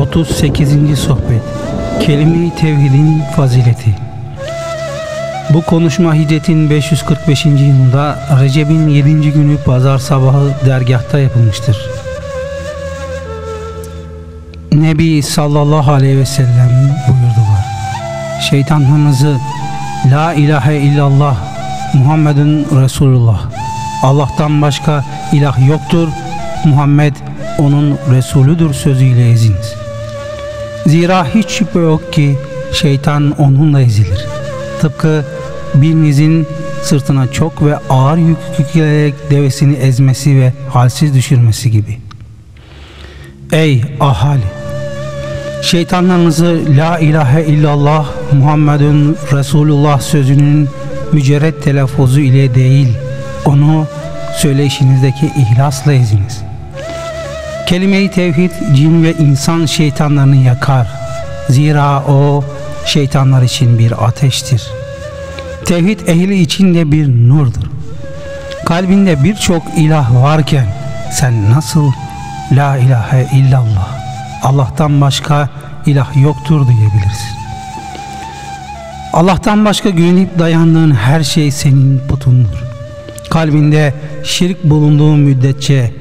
Otuz sekizinci sohbet Kelime-i Tevhidin fazileti Bu konuşma hicretin 545. yılında Recep'in 7. günü pazar sabahı dergahta yapılmıştır. Nebi sallallahu aleyhi ve sellem buyurdular. Şeytanlarınızı La ilahe illallah Muhammedun Resulullah Allah'tan başka ilah yoktur Muhammed onun Resulüdür sözüyle eziniz. Zira hiç şüphe yok ki şeytan onunla ezilir. Tıpkı birinizin sırtına çok ve ağır yük yükleyerek devesini ezmesi ve halsiz düşürmesi gibi. Ey ahali! Şeytanlarınızı La ilahe illallah Muhammedun Resulullah sözünün mücerret telaffuzu ile değil, onu söyleyişinizdeki ihlasla eziniz. Kelime-i tevhid cin ve insan şeytanlarını yakar. Zira o şeytanlar için bir ateştir. Tevhid ehli için de bir nurdur. Kalbinde birçok ilah varken sen nasıl La ilahe illallah Allah'tan başka ilah yoktur diyebilirsin. Allah'tan başka güvenip dayandığın her şey senin putundur. Kalbinde şirk bulunduğu müddetçe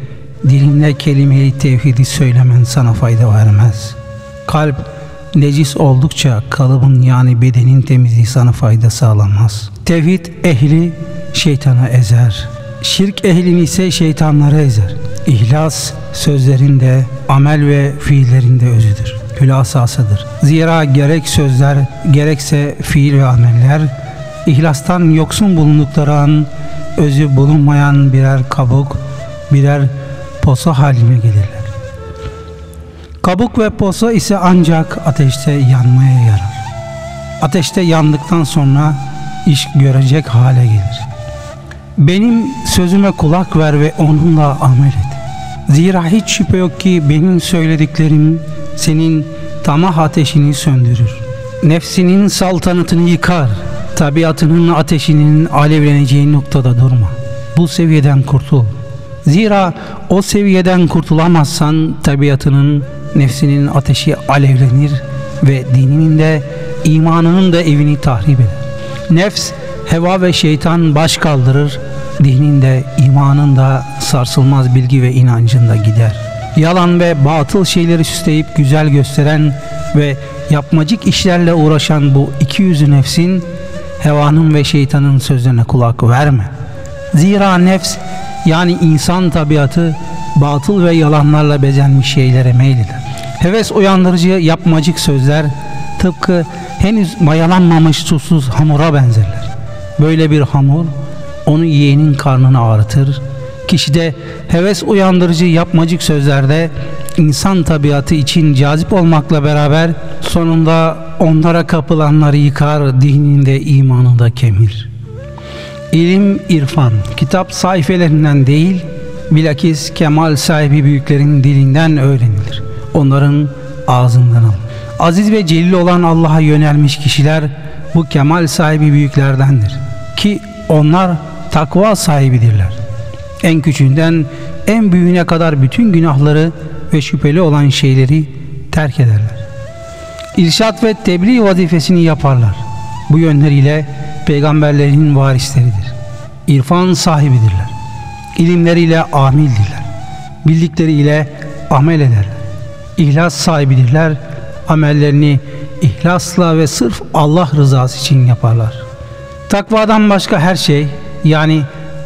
dilinde kelime-i tevhidi söylemen sana fayda vermez. Kalp necis oldukça kalıbın yani bedenin temizliği sana fayda sağlamaz. Tevhid ehli şeytana ezer. Şirk ehlini ise şeytanlara ezer. İhlas sözlerinde, amel ve fiillerinde özüdür. Hülasasıdır. Zira gerek sözler, gerekse fiil ve ameller, ihlastan yoksun bulundukları an, özü bulunmayan birer kabuk, birer posa haline gelirler. Kabuk ve posa ise ancak ateşte yanmaya yarar. Ateşte yandıktan sonra iş görecek hale gelir. Benim sözüme kulak ver ve onunla amel et. Zira hiç şüphe yok ki benim söylediklerim senin tamah ateşini söndürür. Nefsinin saltanatını yıkar. Tabiatının ateşinin alevleneceği noktada durma. Bu seviyeden kurtul. Zira o seviyeden kurtulamazsan tabiatının, nefsinin ateşi alevlenir ve dininin de imanının da evini tahrip eder. Nefs, heva ve şeytan baş kaldırır, dinin de imanın da sarsılmaz bilgi ve inancında gider. Yalan ve batıl şeyleri süsleyip güzel gösteren ve yapmacık işlerle uğraşan bu iki yüzü nefsin, hevanın ve şeytanın sözlerine kulak verme. Zira nefs yani insan tabiatı batıl ve yalanlarla bezenmiş şeylere meyleder. Heves uyandırıcı yapmacık sözler tıpkı henüz mayalanmamış susuz hamura benzerler. Böyle bir hamur onu yiyenin karnını ağrıtır. Kişide heves uyandırıcı yapmacık sözlerde insan tabiatı için cazip olmakla beraber sonunda onlara kapılanları yıkar, dininde imanında kemir. İlim, irfan, kitap sayfelerinden değil, bilakis kemal sahibi büyüklerin dilinden öğrenilir. Onların ağzından. Aziz ve celil olan Allah'a yönelmiş kişiler bu kemal sahibi büyüklerdendir. Ki onlar takva sahibidirler. En küçüğünden en büyüğüne kadar bütün günahları ve şüpheli olan şeyleri terk ederler. İrşat ve tebliğ vazifesini yaparlar. Bu yönleriyle peygamberlerin varisleridir. İrfan sahibidirler. İlimleriyle amildirler. Bildikleriyle amel ederler. İhlas sahibidirler. Amellerini ihlasla ve sırf Allah rızası için yaparlar. Takvadan başka her şey yani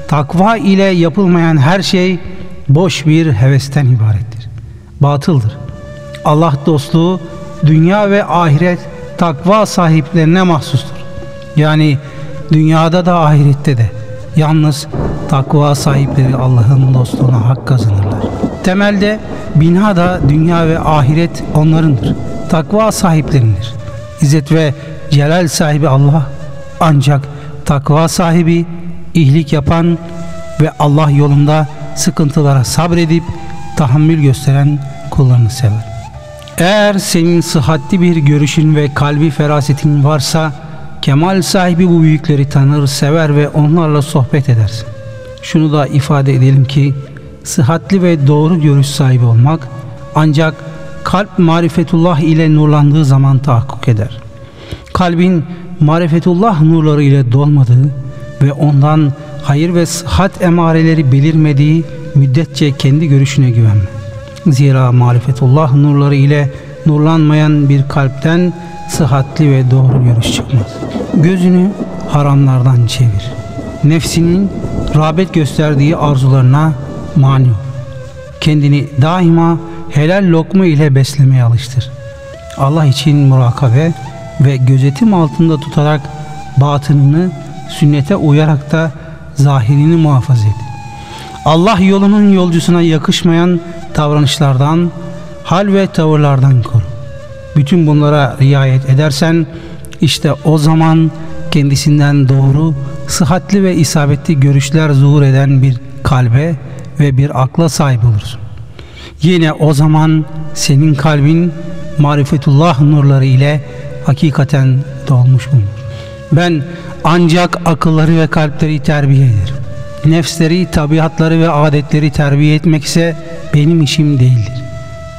takva ile yapılmayan her şey boş bir hevesten ibarettir. Batıldır. Allah dostluğu dünya ve ahiret takva sahiplerine mahsustur. Yani dünyada da ahirette de yalnız takva sahipleri Allah'ın dostluğuna hak kazanırlar. Temelde bina da dünya ve ahiret onlarındır. Takva sahiplerindir. İzzet ve celal sahibi Allah ancak takva sahibi, iyilik yapan ve Allah yolunda sıkıntılara sabredip tahammül gösteren kullarını sever. Eğer senin sıhhatli bir görüşün ve kalbi ferasetin varsa kemal sahibi bu büyükleri tanır, sever ve onlarla sohbet edersin. Şunu da ifade edelim ki sıhhatli ve doğru görüş sahibi olmak ancak kalp marifetullah ile nurlandığı zaman tahakkuk eder. Kalbin marifetullah nurları ile dolmadığı ve ondan hayır ve sıhhat emareleri belirmediği müddetçe kendi görüşüne güvenme. Zira marifetullah nurları ile nurlanmayan bir kalpten sıhhatli ve doğru görüş çıkmaz. Gözünü haramlardan çevir. Nefsinin rağbet gösterdiği arzularına mani ol. Kendini daima helal lokma ile beslemeye alıştır. Allah için murakabe ve gözetim altında tutarak batınını sünnete uyarak da zahirini muhafaza et. Allah yolunun yolcusuna yakışmayan davranışlardan, hal ve tavırlardan koru. Bütün bunlara riayet edersen işte o zaman kendisinden doğru, sıhhatli ve isabetli görüşler zuhur eden bir kalbe ve bir akla sahip olursun. Yine o zaman senin kalbin marifetullah nurları ile hakikaten dolmuş bulunur. Ben ancak akılları ve kalpleri terbiye ederim. Nefsleri, tabiatları ve adetleri terbiye etmek ise benim işim değildir.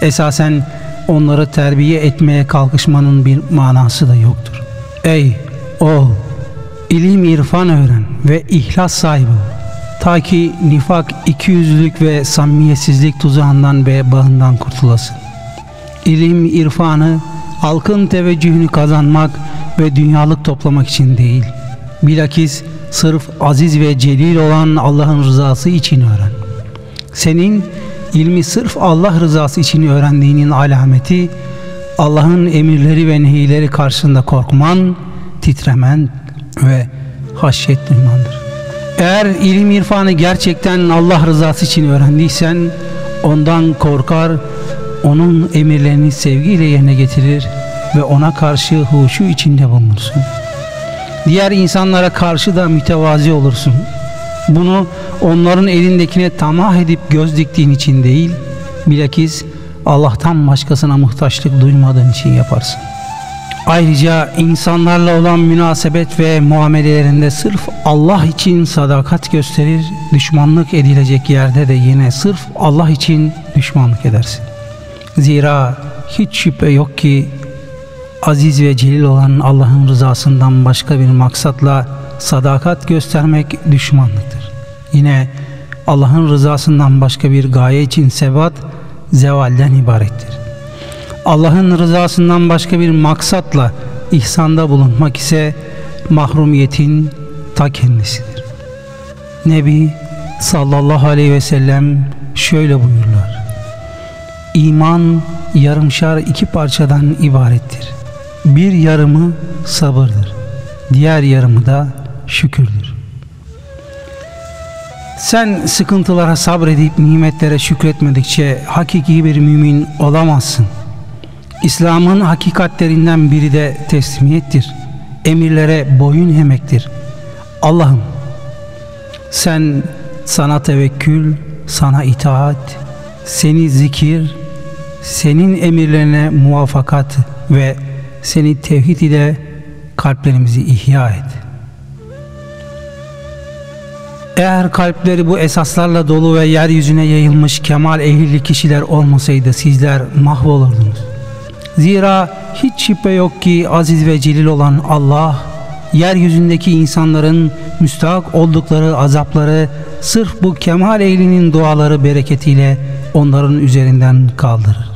Esasen onları terbiye etmeye kalkışmanın bir manası da yoktur. Ey oğul! ilim irfan öğren ve ihlas sahibi ol. Ta ki nifak, ikiyüzlülük ve samimiyetsizlik tuzağından ve bağından kurtulasın. İlim, irfanı, halkın teveccühünü kazanmak ve dünyalık toplamak için değil. Bilakis sırf aziz ve celil olan Allah'ın rızası için öğren. Senin ilmi sırf Allah rızası için öğrendiğinin alameti Allah'ın emirleri ve nehirleri karşısında korkman, titremen ve haşyet duymandır. Eğer ilim irfanı gerçekten Allah rızası için öğrendiysen ondan korkar, onun emirlerini sevgiyle yerine getirir ve ona karşı huşu içinde bulunursun. Diğer insanlara karşı da mütevazi olursun. Bunu onların elindekine tamah edip göz diktiğin için değil, bilakis Allah'tan başkasına muhtaçlık duymadığın için yaparsın. Ayrıca insanlarla olan münasebet ve muamelelerinde sırf Allah için sadakat gösterir, düşmanlık edilecek yerde de yine sırf Allah için düşmanlık edersin. Zira hiç şüphe yok ki aziz ve celil olan Allah'ın rızasından başka bir maksatla sadakat göstermek düşmanlıktır. Yine Allah'ın rızasından başka bir gaye için sebat zevalden ibarettir. Allah'ın rızasından başka bir maksatla ihsanda bulunmak ise mahrumiyetin ta kendisidir. Nebi sallallahu aleyhi ve sellem şöyle buyurlar. İman yarımşar iki parçadan ibarettir. Bir yarımı sabırdır. Diğer yarımı da şükürdür. Sen sıkıntılara sabredip nimetlere şükretmedikçe hakiki bir mümin olamazsın.'' İslam'ın hakikatlerinden biri de teslimiyettir. Emirlere boyun hemektir. Allah'ım sen sana tevekkül, sana itaat, seni zikir, senin emirlerine muvaffakat ve seni tevhid ile kalplerimizi ihya et. Eğer kalpleri bu esaslarla dolu ve yeryüzüne yayılmış kemal ehilli kişiler olmasaydı sizler mahvolurdunuz. Zira hiç şüphe yok ki aziz ve celil olan Allah, yeryüzündeki insanların müstahak oldukları azapları sırf bu kemal ehlinin duaları bereketiyle onların üzerinden kaldırır.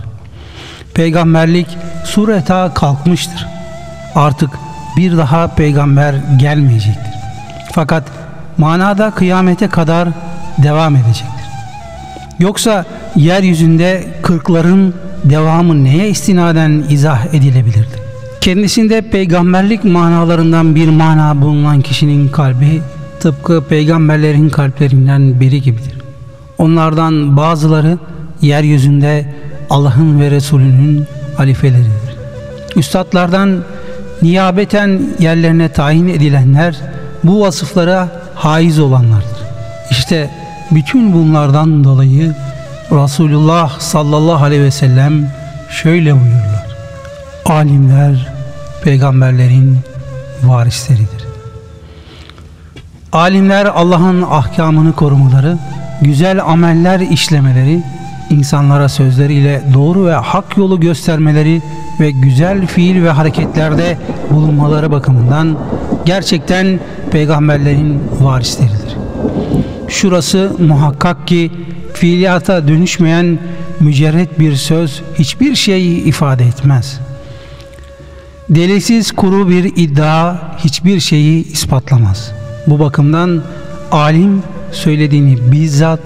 Peygamberlik sureta kalkmıştır. Artık bir daha peygamber gelmeyecektir. Fakat manada kıyamete kadar devam edecektir. Yoksa yeryüzünde kırkların devamı neye istinaden izah edilebilirdi? Kendisinde peygamberlik manalarından bir mana bulunan kişinin kalbi tıpkı peygamberlerin kalplerinden biri gibidir. Onlardan bazıları yeryüzünde Allah'ın ve Resulünün halifeleridir. Üstadlardan niyabeten yerlerine tayin edilenler bu vasıflara haiz olanlardır. İşte bütün bunlardan dolayı Resulullah sallallahu aleyhi ve sellem şöyle buyurlar. Alimler peygamberlerin varisleridir. Alimler Allah'ın ahkamını korumaları, güzel ameller işlemeleri, insanlara sözleriyle doğru ve hak yolu göstermeleri ve güzel fiil ve hareketlerde bulunmaları bakımından gerçekten peygamberlerin varisleridir. Şurası muhakkak ki fiiliyata dönüşmeyen mücerret bir söz hiçbir şeyi ifade etmez. Delisiz kuru bir iddia hiçbir şeyi ispatlamaz. Bu bakımdan alim söylediğini bizzat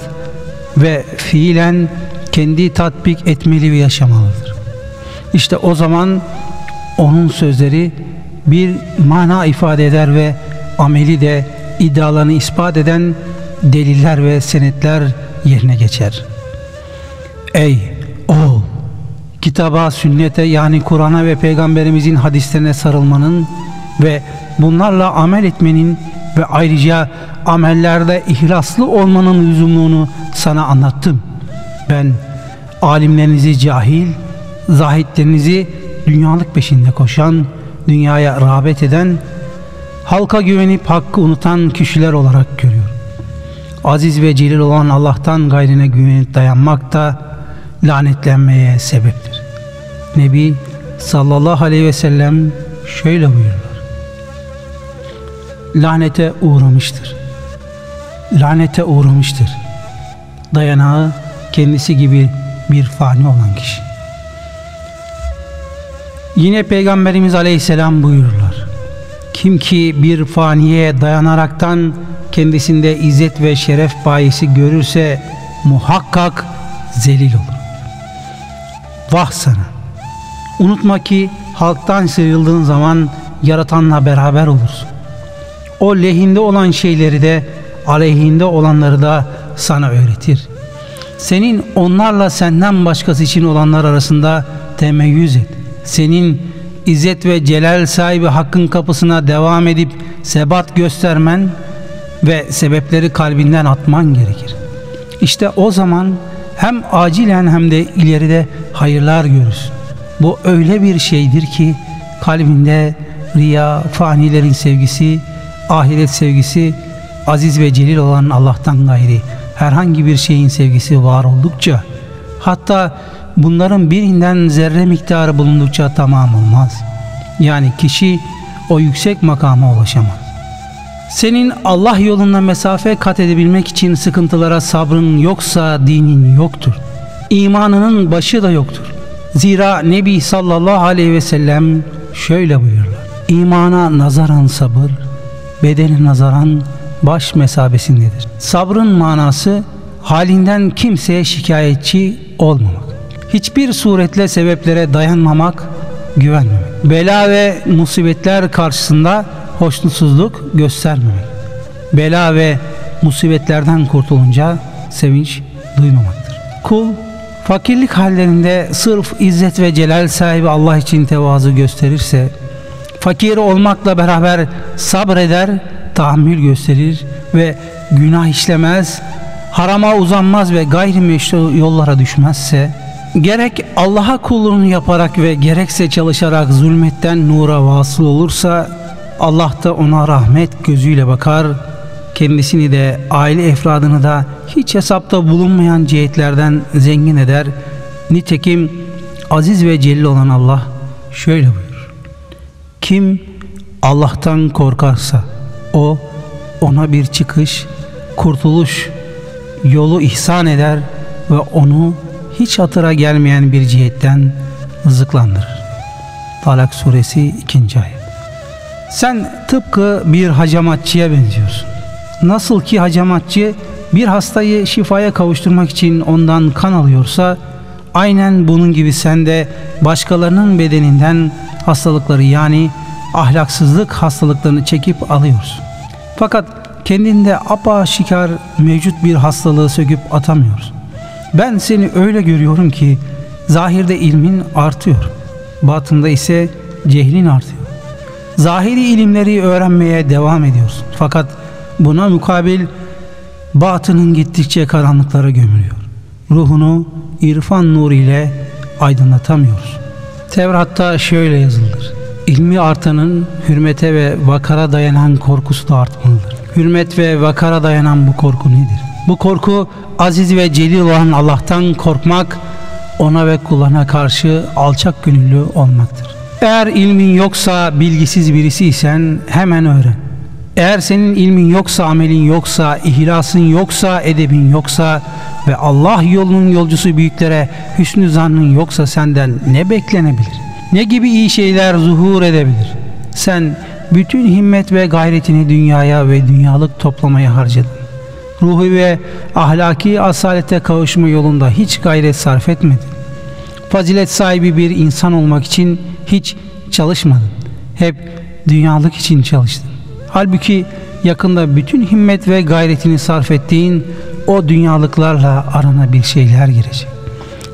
ve fiilen kendi tatbik etmeli ve yaşamalıdır. İşte o zaman onun sözleri bir mana ifade eder ve ameli de iddialarını ispat eden deliller ve senetler yerine geçer. Ey oğul! Kitaba, sünnete yani Kur'an'a ve Peygamberimizin hadislerine sarılmanın ve bunlarla amel etmenin ve ayrıca amellerde ihlaslı olmanın lüzumluğunu sana anlattım. Ben alimlerinizi cahil, zahitlerinizi dünyalık peşinde koşan, dünyaya rağbet eden, halka güvenip hakkı unutan kişiler olarak görüyorum. Aziz ve celil olan Allah'tan gayrine güvenip dayanmak da lanetlenmeye sebeptir. Nebi sallallahu aleyhi ve sellem şöyle buyururlar. Lanete uğramıştır. Lanete uğramıştır. Dayanağı kendisi gibi bir fani olan kişi. Yine Peygamberimiz Aleyhisselam buyururlar. Kim ki bir faniye dayanaraktan kendisinde izzet ve şeref bayisi görürse muhakkak zelil olur. Vah sana! Unutma ki halktan sıyrıldığın zaman yaratanla beraber olursun. O lehinde olan şeyleri de aleyhinde olanları da sana öğretir. Senin onlarla senden başkası için olanlar arasında temeyyüz et. Senin izzet ve celal sahibi hakkın kapısına devam edip sebat göstermen ve sebepleri kalbinden atman gerekir. İşte o zaman hem acilen hem de ileride hayırlar görürsün. Bu öyle bir şeydir ki kalbinde riya, fanilerin sevgisi, ahiret sevgisi, aziz ve celil olan Allah'tan gayri herhangi bir şeyin sevgisi var oldukça hatta bunların birinden zerre miktarı bulundukça tamam olmaz. Yani kişi o yüksek makama ulaşamaz. Senin Allah yolunda mesafe kat edebilmek için sıkıntılara sabrın yoksa dinin yoktur. İmanının başı da yoktur. Zira Nebi sallallahu aleyhi ve sellem şöyle buyurlar. İmana nazaran sabır, bedene nazaran baş mesabesindedir. Sabrın manası halinden kimseye şikayetçi olmamak. Hiçbir suretle sebeplere dayanmamak, güvenmemek. Bela ve musibetler karşısında hoşnutsuzluk göstermemek. Bela ve musibetlerden kurtulunca sevinç duymamaktır. Kul fakirlik hallerinde sırf izzet ve celal sahibi Allah için tevazu gösterirse, fakir olmakla beraber sabreder, tahammül gösterir ve günah işlemez, harama uzanmaz ve gayrimeşru yollara düşmezse, gerek Allah'a kulluğunu yaparak ve gerekse çalışarak zulmetten nura vasıl olursa, Allah da ona rahmet gözüyle bakar, kendisini de aile efradını da hiç hesapta bulunmayan cihetlerden zengin eder. Nitekim aziz ve celil olan Allah şöyle buyurur. Kim Allah'tan korkarsa o ona bir çıkış, kurtuluş yolu ihsan eder ve onu hiç hatıra gelmeyen bir cihetten rızıklandırır. Talak suresi 2. ayet. Sen tıpkı bir hacamatçıya benziyorsun. Nasıl ki hacamatçı bir hastayı şifaya kavuşturmak için ondan kan alıyorsa aynen bunun gibi sen de başkalarının bedeninden hastalıkları yani ahlaksızlık hastalıklarını çekip alıyorsun. Fakat kendinde apaşikar mevcut bir hastalığı söküp atamıyorsun. Ben seni öyle görüyorum ki zahirde ilmin artıyor. Batında ise cehlin artıyor. Zahiri ilimleri öğrenmeye devam ediyorsun. Fakat buna mukabil batının gittikçe karanlıklara gömülüyor. Ruhunu irfan nur ile aydınlatamıyoruz. Tevrat'ta şöyle yazılır. ilmi artanın hürmete ve vakara dayanan korkusu da artmalıdır. Hürmet ve vakara dayanan bu korku nedir? Bu korku aziz ve celil olan Allah'tan korkmak, ona ve kullarına karşı alçak gönüllü olmaktır. Eğer ilmin yoksa bilgisiz birisiysen hemen öğren. Eğer senin ilmin yoksa, amelin yoksa, ihlasın yoksa, edebin yoksa ve Allah yolunun yolcusu büyüklere hüsnü zannın yoksa senden ne beklenebilir? Ne gibi iyi şeyler zuhur edebilir? Sen bütün himmet ve gayretini dünyaya ve dünyalık toplamaya harcadın. Ruhu ve ahlaki asalete kavuşma yolunda hiç gayret sarf etmedin. Fazilet sahibi bir insan olmak için hiç çalışmadın. Hep dünyalık için çalıştın. Halbuki yakında bütün himmet ve gayretini sarf ettiğin o dünyalıklarla arana bir şeyler girecek.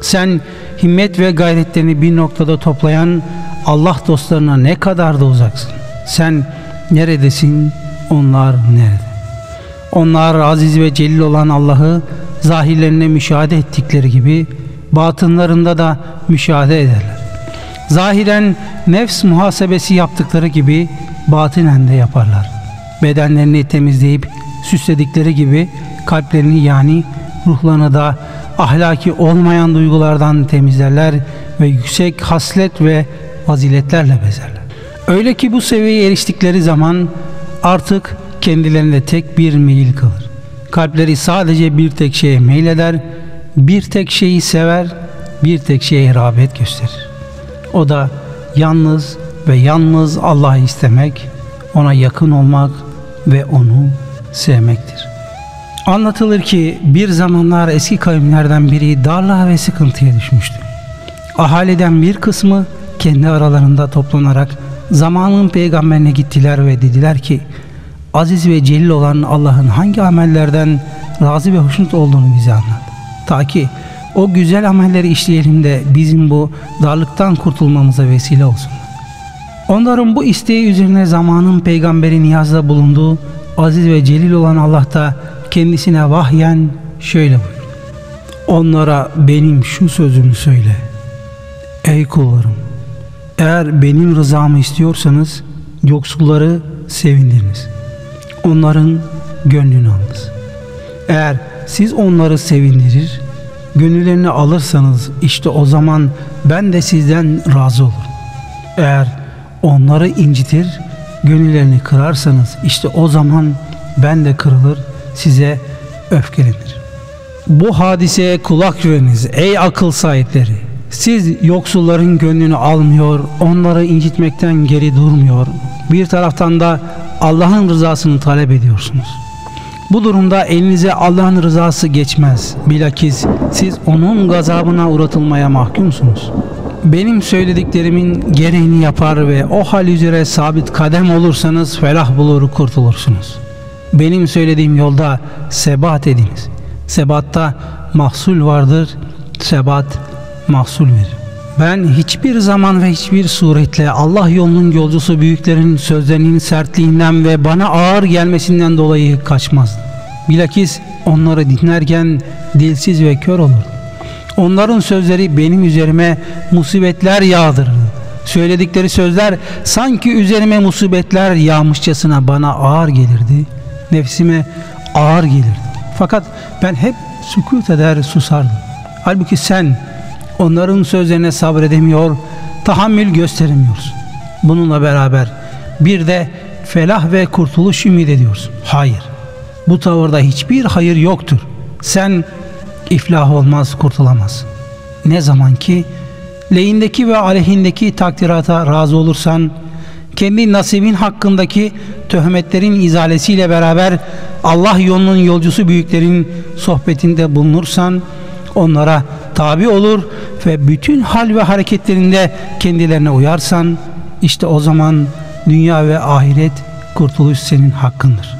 Sen himmet ve gayretlerini bir noktada toplayan Allah dostlarına ne kadar da uzaksın. Sen neredesin, onlar nerede? Onlar aziz ve celil olan Allah'ı zahirlerine müşahede ettikleri gibi batınlarında da müşahede ederler. Zahiren nefs muhasebesi yaptıkları gibi batinen de yaparlar. Bedenlerini temizleyip süsledikleri gibi kalplerini yani ruhlarını da ahlaki olmayan duygulardan temizlerler ve yüksek haslet ve faziletlerle bezerler. Öyle ki bu seviyeye eriştikleri zaman artık kendilerinde tek bir meyil kalır. Kalpleri sadece bir tek şeye meyleder, bir tek şeyi sever, bir tek şeye rağbet gösterir. O da yalnız ve yalnız Allah'ı istemek, ona yakın olmak ve onu sevmektir. Anlatılır ki bir zamanlar eski kavimlerden biri darlığa ve sıkıntıya düşmüştü. Ahaliden bir kısmı kendi aralarında toplanarak zamanın peygamberine gittiler ve dediler ki aziz ve celil olan Allah'ın hangi amellerden razı ve hoşnut olduğunu bize anlat. Ta ki o güzel amelleri işleyelim de bizim bu darlıktan kurtulmamıza vesile olsun. Onların bu isteği üzerine zamanın peygamberi niyazda bulunduğu aziz ve celil olan Allah da kendisine vahyen şöyle buyurdu. Onlara benim şu sözümü söyle. Ey kullarım! Eğer benim rızamı istiyorsanız yoksulları sevindiriniz. Onların gönlünü alınız. Eğer siz onları sevindirir, gönüllerini alırsanız işte o zaman ben de sizden razı olurum. Eğer onları incitir, gönüllerini kırarsanız işte o zaman ben de kırılır, size öfkelenir. Bu hadiseye kulak veriniz ey akıl sahipleri. Siz yoksulların gönlünü almıyor, onları incitmekten geri durmuyor. Bir taraftan da Allah'ın rızasını talep ediyorsunuz. Bu durumda elinize Allah'ın rızası geçmez. Bilakis siz onun gazabına uğratılmaya mahkumsunuz. Benim söylediklerimin gereğini yapar ve o hal üzere sabit kadem olursanız felah bulur kurtulursunuz. Benim söylediğim yolda sebat ediniz. Sebatta mahsul vardır, sebat mahsul verir. Ben hiçbir zaman ve hiçbir suretle Allah yolunun yolcusu büyüklerin sözlerinin sertliğinden ve bana ağır gelmesinden dolayı kaçmazdım. Bilakis onları dinlerken dilsiz ve kör olurdum. Onların sözleri benim üzerime musibetler yağdırırdı. Söyledikleri sözler sanki üzerime musibetler yağmışçasına bana ağır gelirdi. Nefsime ağır gelirdi. Fakat ben hep sükut eder susardım. Halbuki sen onların sözlerine sabredemiyor, tahammül gösteremiyorsun. Bununla beraber bir de felah ve kurtuluş ümit ediyorsun. Hayır. Bu tavırda hiçbir hayır yoktur. Sen iflah olmaz, kurtulamaz. Ne zaman ki lehindeki ve aleyhindeki takdirata razı olursan, kendi nasibin hakkındaki töhmetlerin izalesiyle beraber Allah yolunun yolcusu büyüklerin sohbetinde bulunursan, onlara tabi olur ve bütün hal ve hareketlerinde kendilerine uyarsan, işte o zaman dünya ve ahiret kurtuluş senin hakkındır.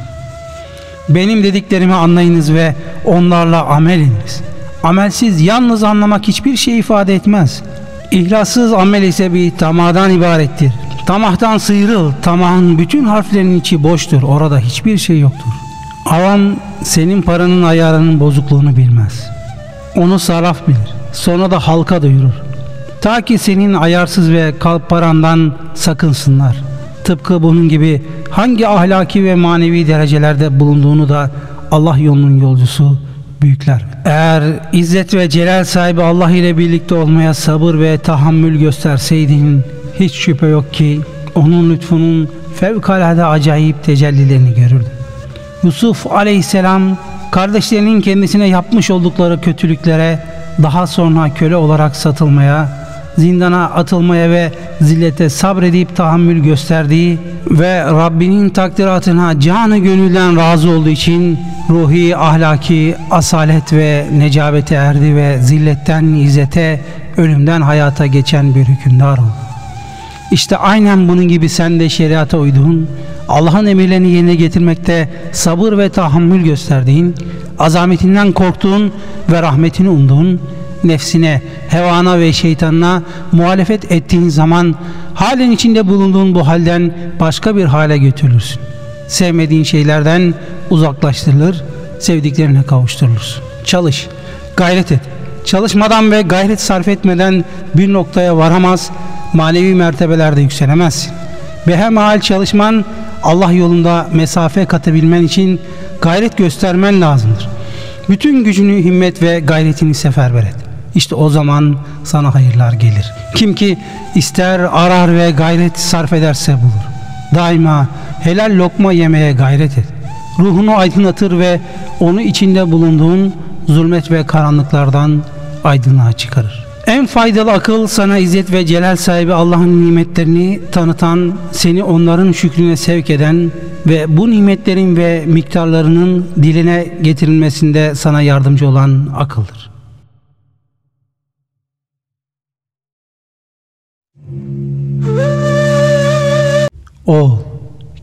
Benim dediklerimi anlayınız ve onlarla amel ediniz. Amelsiz yalnız anlamak hiçbir şey ifade etmez. İhlassız amel ise bir tamadan ibarettir. Tamahtan sıyrıl, tamahın bütün harflerinin içi boştur, orada hiçbir şey yoktur. Avam senin paranın ayarının bozukluğunu bilmez. Onu saraf bilir, sonra da halka duyurur. Ta ki senin ayarsız ve kalp parandan sakınsınlar. Tıpkı bunun gibi hangi ahlaki ve manevi derecelerde bulunduğunu da Allah yolunun yolcusu büyükler. Eğer izzet ve celal sahibi Allah ile birlikte olmaya sabır ve tahammül gösterseydin hiç şüphe yok ki onun lütfunun fevkalade acayip tecellilerini görürdün. Yusuf aleyhisselam kardeşlerinin kendisine yapmış oldukları kötülüklere daha sonra köle olarak satılmaya, zindana atılmaya ve zillete sabredip tahammül gösterdiği ve Rabbinin takdiratına canı gönülden razı olduğu için ruhi, ahlaki, asalet ve necabete erdi ve zilletten izzete, ölümden hayata geçen bir hükümdar oldu. İşte aynen bunun gibi sen de şeriata uyduğun, Allah'ın emirlerini yerine getirmekte sabır ve tahammül gösterdiğin, azametinden korktuğun ve rahmetini umduğun, nefsine, hevana ve şeytanına muhalefet ettiğin zaman halen içinde bulunduğun bu halden başka bir hale götürülürsün. Sevmediğin şeylerden uzaklaştırılır, sevdiklerine kavuşturulursun. Çalış, gayret et. Çalışmadan ve gayret sarf etmeden bir noktaya varamaz, manevi mertebelerde yükselemezsin. Behemahal çalışman Allah yolunda mesafe katabilmen için gayret göstermen lazımdır. Bütün gücünü, himmet ve gayretini seferber et. İşte o zaman sana hayırlar gelir. Kim ki ister arar ve gayret sarf ederse bulur. Daima helal lokma yemeye gayret et. Ruhunu aydınlatır ve onu içinde bulunduğun zulmet ve karanlıklardan aydınlığa çıkarır. En faydalı akıl sana izzet ve celal sahibi Allah'ın nimetlerini tanıtan, seni onların şükrüne sevk eden ve bu nimetlerin ve miktarlarının diline getirilmesinde sana yardımcı olan akıldır. O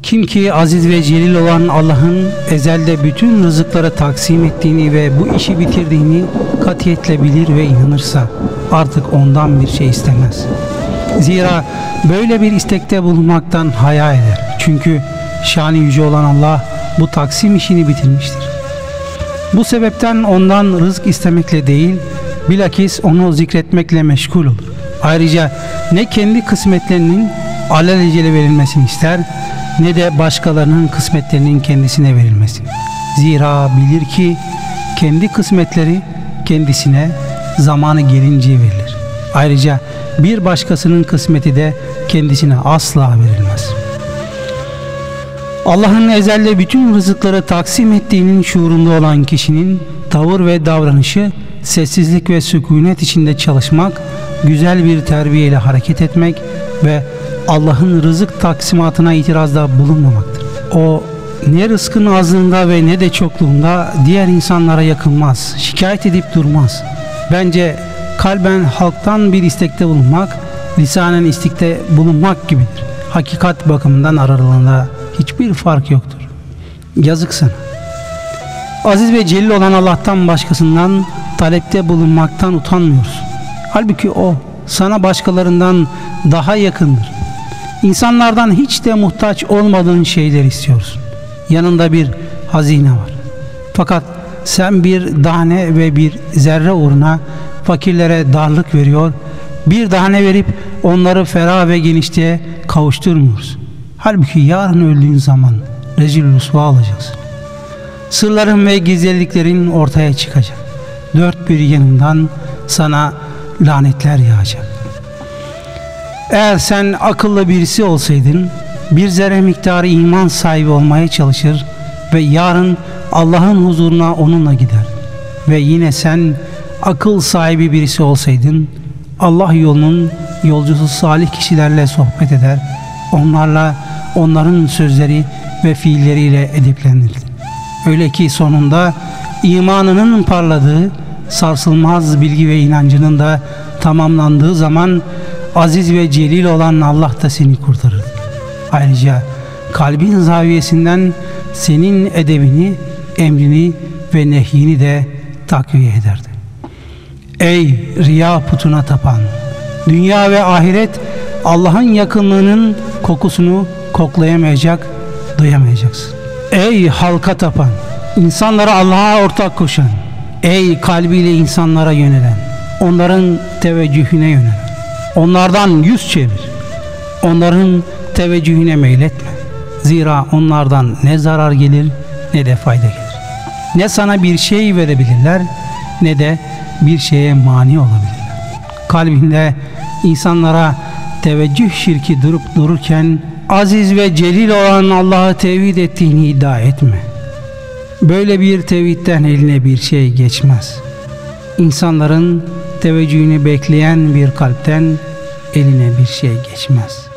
kim ki aziz ve celil olan Allah'ın ezelde bütün rızıkları taksim ettiğini ve bu işi bitirdiğini katiyetle bilir ve inanırsa artık ondan bir şey istemez. Zira böyle bir istekte bulunmaktan haya eder. Çünkü şani yüce olan Allah bu taksim işini bitirmiştir. Bu sebepten ondan rızk istemekle değil, bilakis onu zikretmekle meşgul olur. Ayrıca ne kendi kısmetlerinin alelacele verilmesini ister ne de başkalarının kısmetlerinin kendisine verilmesini. Zira bilir ki kendi kısmetleri kendisine zamanı gelince verilir. Ayrıca bir başkasının kısmeti de kendisine asla verilmez. Allah'ın ezelde bütün rızıkları taksim ettiğinin şuurunda olan kişinin tavır ve davranışı sessizlik ve sükunet içinde çalışmak, güzel bir terbiyeyle hareket etmek ve Allah'ın rızık taksimatına itirazda bulunmamaktır. O ne rızkın azlığında ve ne de çokluğunda diğer insanlara yakınmaz, şikayet edip durmaz. Bence kalben halktan bir istekte bulunmak, lisanen istikte bulunmak gibidir. Hakikat bakımından aralarında hiçbir fark yoktur. Yazık sana. Aziz ve celil olan Allah'tan başkasından talepte bulunmaktan utanmıyorsun. Halbuki o sana başkalarından daha yakındır. İnsanlardan hiç de muhtaç olmadığın şeyler istiyorsun. Yanında bir hazine var. Fakat sen bir tane ve bir zerre uğruna fakirlere darlık veriyor, bir tane verip onları ferah ve genişliğe kavuşturmuyoruz. Halbuki yarın öldüğün zaman rezil rüsva olacaksın. Sırların ve gizliliklerin ortaya çıkacak. Dört bir yanından sana lanetler yağacak. Eğer sen akıllı birisi olsaydın bir zerre miktarı iman sahibi olmaya çalışır ve yarın Allah'ın huzuruna onunla gider. Ve yine sen akıl sahibi birisi olsaydın Allah yolunun yolcusu salih kişilerle sohbet eder. Onlarla onların sözleri ve fiilleriyle ediplenirdin. Öyle ki sonunda imanının parladığı, sarsılmaz bilgi ve inancının da tamamlandığı zaman aziz ve celil olan Allah da seni kurtarır. Ayrıca kalbin zaviyesinden senin edebini, emrini ve nehyini de takviye ederdi. Ey riya putuna tapan! Dünya ve ahiret Allah'ın yakınlığının kokusunu koklayamayacak, duyamayacaksın. Ey halka tapan! insanlara Allah'a ortak koşan! Ey kalbiyle insanlara yönelen! Onların teveccühüne yönelen! Onlardan yüz çevir. Onların teveccühüne meyletme. Zira onlardan ne zarar gelir ne de fayda gelir. Ne sana bir şey verebilirler ne de bir şeye mani olabilirler. Kalbinde insanlara teveccüh şirki durup dururken aziz ve celil olan Allah'ı tevhid ettiğini iddia etme. Böyle bir tevhidden eline bir şey geçmez. İnsanların teveccühünü bekleyen bir kalpten eline bir şey geçmez.''